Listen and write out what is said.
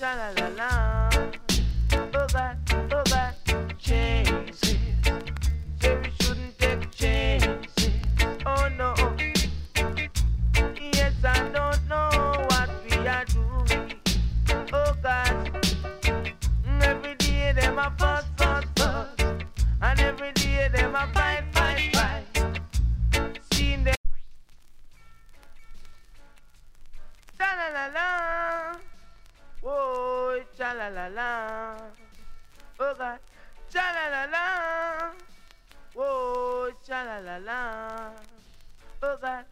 sha la la la. Oh God, oh God, chances. Jerry shouldn't take chances. Oh no. Yes, I don't know what we are doing. Oh God, every day them a fuss, fuss, fuss, and every day them a fight, fight, fight. Seeing them. La la la la. Oh God, cha la la la. Oh, cha la la la. Oh God.